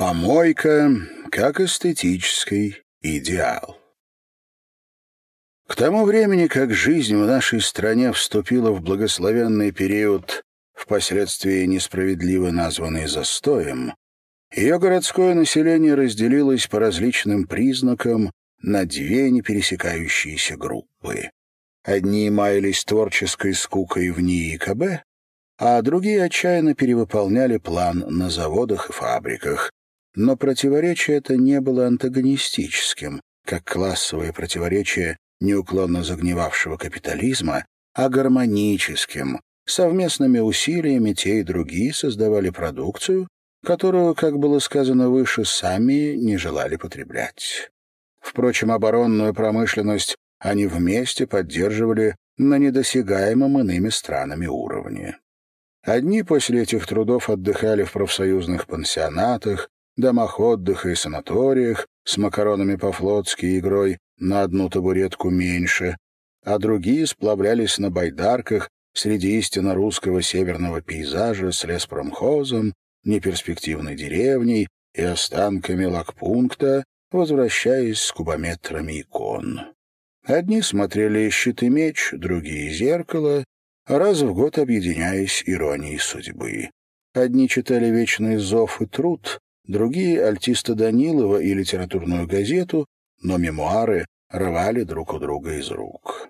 Помойка как эстетический идеал. К тому времени, как жизнь в нашей стране вступила в благословенный период, впоследствии несправедливо названный застоем, ее городское население разделилось по различным признакам на две непересекающиеся группы. Одни маялись творческой скукой в НИИКБ, а другие отчаянно перевыполняли план на заводах и фабриках, но противоречие это не было антагонистическим, как классовое противоречие неуклонно загнивавшего капитализма, а гармоническим. Совместными усилиями те и другие создавали продукцию, которую, как было сказано выше, сами не желали потреблять. Впрочем, оборонную промышленность они вместе поддерживали на недосягаемом иными странами уровне. Одни после этих трудов отдыхали в профсоюзных пансионатах, домах отдыха и санаториях с макаронами по-флотски и игрой на одну табуретку меньше, а другие сплавлялись на байдарках среди истинно русского северного пейзажа с леспромхозом, неперспективной деревней и останками лагпункта, возвращаясь с кубометрами икон. Одни смотрели «Щит и меч», другие — «Зеркало», раз в год объединяясь иронией судьбы. Одни читали «Вечный зов» и «Труд», другие — альтиста Данилова и литературную газету, но мемуары рвали друг у друга из рук.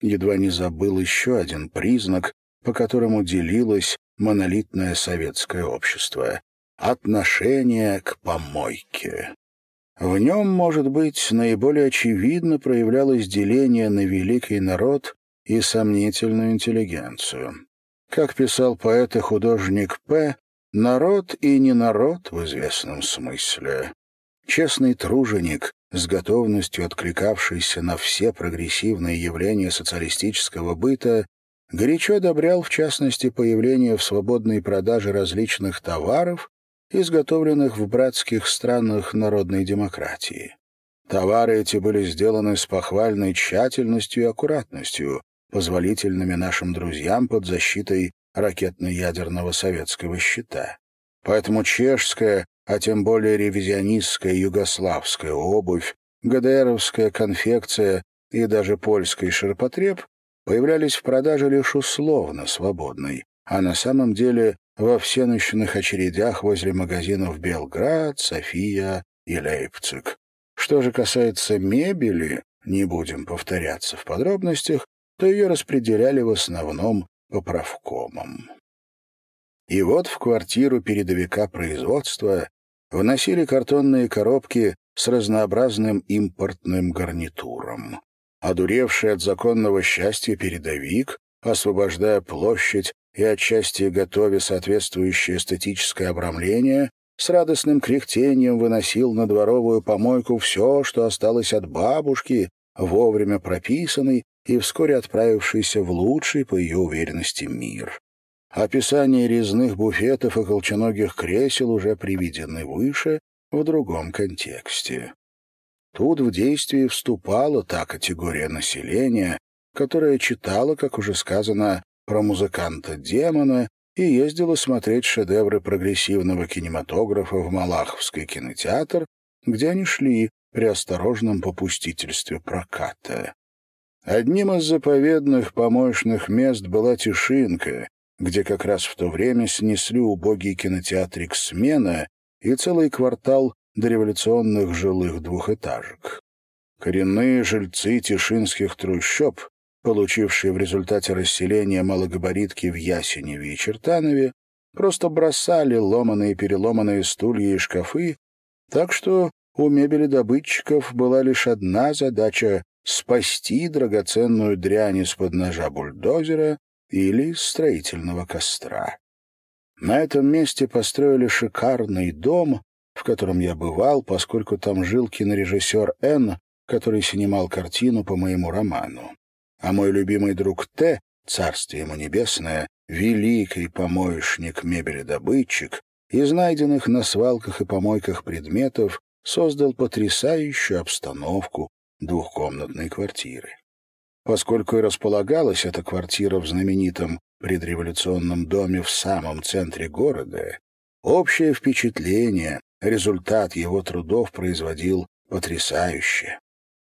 Едва не забыл еще один признак, по которому делилось монолитное советское общество — отношение к помойке. В нем, может быть, наиболее очевидно проявлялось деление на великий народ и сомнительную интеллигенцию. Как писал поэт и художник П., народ и не народ в известном смысле. Честный труженик, с готовностью откликавшийся на все прогрессивные явления социалистического быта, горячо одобрял, в частности, появление в свободной продаже различных товаров, изготовленных в братских странах народной демократии. Товары эти были сделаны с похвальной тщательностью и аккуратностью, позволительными нашим друзьям под защитой ракетно-ядерного советского щита. Поэтому чешская, а тем более ревизионистская югославская обувь, ГДРовская конфекция и даже польский ширпотреб появлялись в продаже лишь условно свободной, а на самом деле во всенощных очередях возле магазинов Белград, София и Лейпциг. Что же касается мебели, не будем повторяться в подробностях, то ее распределяли в основном по правкомам. И вот в квартиру передовика производства вносили картонные коробки с разнообразным импортным гарнитуром. Одуревший от законного счастья передовик, освобождая площадь и отчасти готовя соответствующее эстетическое обрамление, с радостным кряхтением выносил на дворовую помойку все, что осталось от бабушки, вовремя прописанный и вскоре отправившийся в лучший, по ее уверенности, мир. Описание резных буфетов и колченогих кресел уже приведены выше, в другом контексте. Тут в действие вступала та категория населения, которая читала, как уже сказано, про музыканта-демона и ездила смотреть шедевры прогрессивного кинематографа в Малаховский кинотеатр, где они шли при осторожном попустительстве проката. Одним из заповедных помощных мест была Тишинка, где как раз в то время снесли убогий кинотеатрик «Смена» и целый квартал дореволюционных жилых двухэтажек. Коренные жильцы тишинских трущоб, получившие в результате расселения малогабаритки в Ясеневе и Чертанове, просто бросали ломаные и переломанные стулья и шкафы, так что у мебеледобытчиков была лишь одна задача — спасти драгоценную дрянь из-под ножа бульдозера или строительного костра. На этом месте построили шикарный дом, в котором я бывал, поскольку там жил кинорежиссер Н., который снимал картину по моему роману. А мой любимый друг Т., царствие ему небесное, великий помоечник-мебеледобытчик, из найденных на свалках и помойках предметов создал потрясающую обстановку двухкомнатной квартиры. Поскольку и располагалась эта квартира в знаменитом предреволюционном доме в самом центре города, общее впечатление результат его трудов производил потрясающе.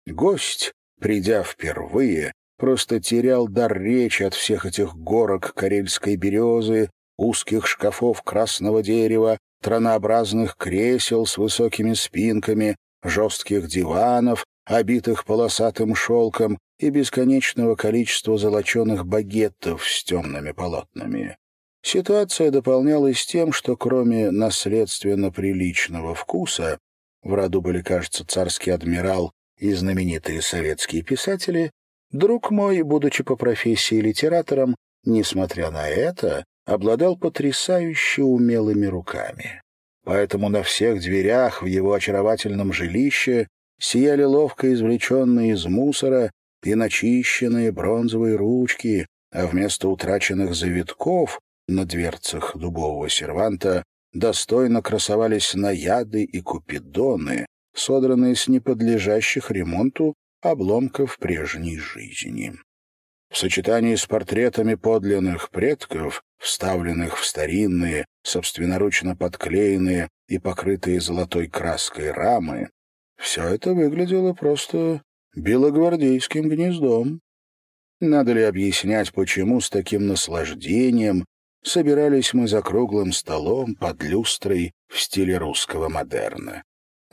Гость, придя впервые, просто терял дар речи от всех этих горок карельской березы, узких шкафов красного дерева, тронообразных кресел с высокими спинками, жестких диванов, обитых полосатым шелком и бесконечного количества золоченых багетов с темными полотнами. Ситуация дополнялась тем, что кроме наследственно приличного вкуса, в роду были, кажется, царский адмирал и знаменитые советские писатели, друг мой, будучи по профессии литератором, несмотря на это, обладал потрясающе умелыми руками. Поэтому на всех дверях в его очаровательном жилище сияли ловко извлеченные из мусора и начищенные бронзовые ручки, а вместо утраченных завитков на дверцах дубового серванта достойно красовались наяды и купидоны, содранные с неподлежащих ремонту обломков прежней жизни. В сочетании с портретами подлинных предков, вставленных в старинные, собственноручно подклеенные и покрытые золотой краской рамы, все это выглядело просто белогвардейским гнездом. Надо ли объяснять, почему с таким наслаждением собирались мы за круглым столом под люстрой в стиле русского модерна.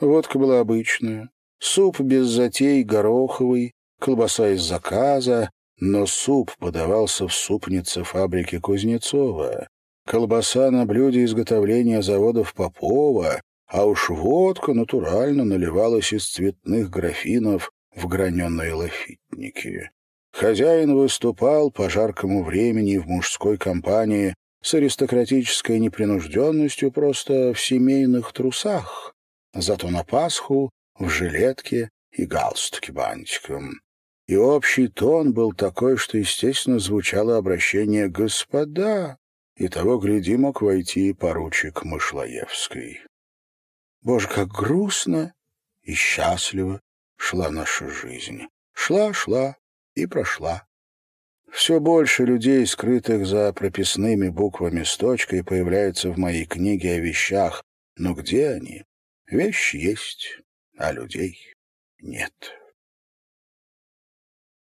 Водка была обычная, суп без затей гороховый, колбаса из заказа, но суп подавался в супнице фабрики Кузнецова, колбаса на блюде изготовления заводов Попова, а уж водка натурально наливалась из цветных графинов в граненые лафитники. Хозяин выступал по жаркому времени в мужской компании с аристократической непринужденностью просто в семейных трусах, зато на Пасху в жилетке и галстуке бантиком. И общий тон был такой, что, естественно, звучало обращение «господа», и того, гляди, мог войти поручик Мышлоевский. Боже, как грустно и счастливо шла наша жизнь. Шла, шла и прошла. Все больше людей, скрытых за прописными буквами с точкой, появляется в моей книге о вещах. Но где они? Вещи есть, а людей нет.